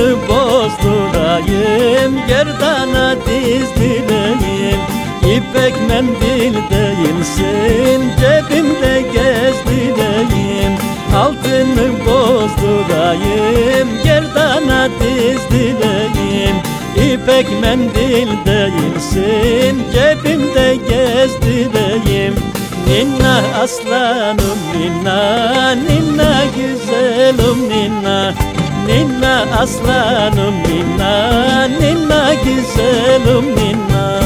Altını bozdurayım Gerdana dizdireyim. İpek mendil değilsin Cebimde gezdireyim. Altını bozdurayım Gerdana dizdireyim. İpek mendil değilsin Cebimde gezdireyim. Ninna aslanım ninna Ninna Ninna aslanım ninna Ninna güzelim ninna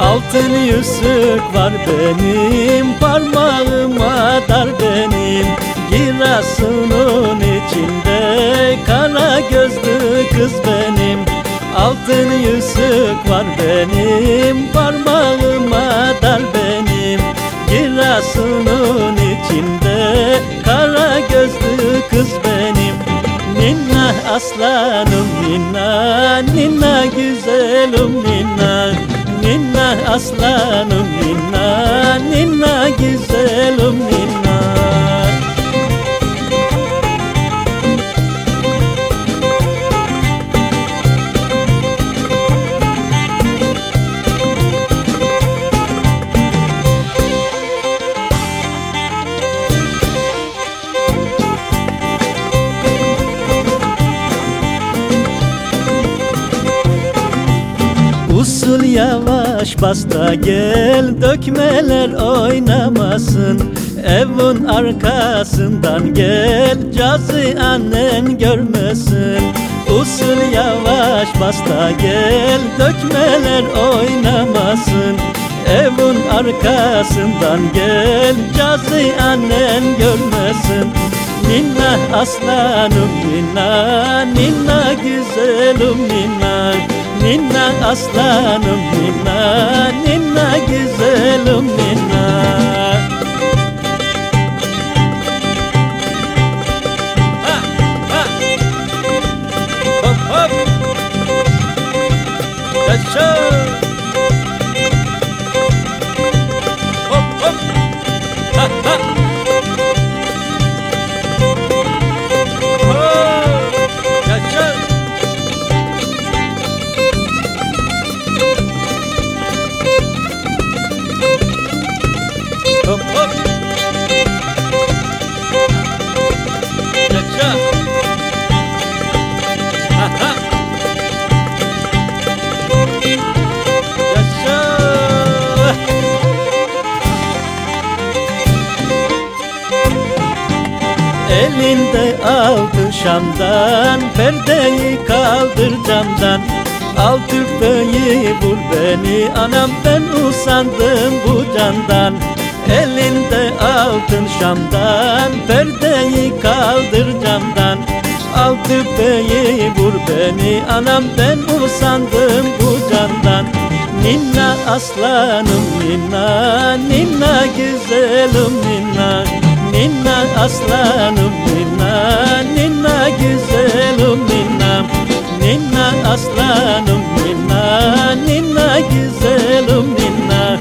Altın yüzük var benim Parmağıma dar benim. Girasının içinde Kara gözlü kız benim Altın yüzük var benim Parmağıma dar benim. Girasının içinde Kara gözlü kız benim. Ninna aslanım ninna Ninna güzelim ninna Ninna aslanım ninna Ninna güzelim ninna yavaş bas da gel Dökmeler oynamasın. Evin arkasından gel Cazı annen görmesin. Usul yavaş bas da gel Dökmeler oynamasın. Evin arkasından gel Cazı annen görmesin. Ninna aslanım ninna Ninna güzelim ninna Ninna aslanım ninna Ninna güzelim ninna Ha, ha. Hop hop. Yaşa. Hop Elinde aldı şamdan Perdeyi kaldır camdan. Al tüfeği vur beni Anam ben usandım bu candan. Elinde altın şamdan Perdeyi kaldır camdan. Al tüfeği vur beni Anam ben usandım bu candan. Ninna aslanım ninna Ninna güzelim ninna aslanım ninna Ninna güzelim ninna. Ninna aslanım ninna Ninna güzelim ninna.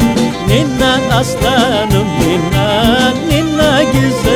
Ninna aslanım ninna Ninna güzelim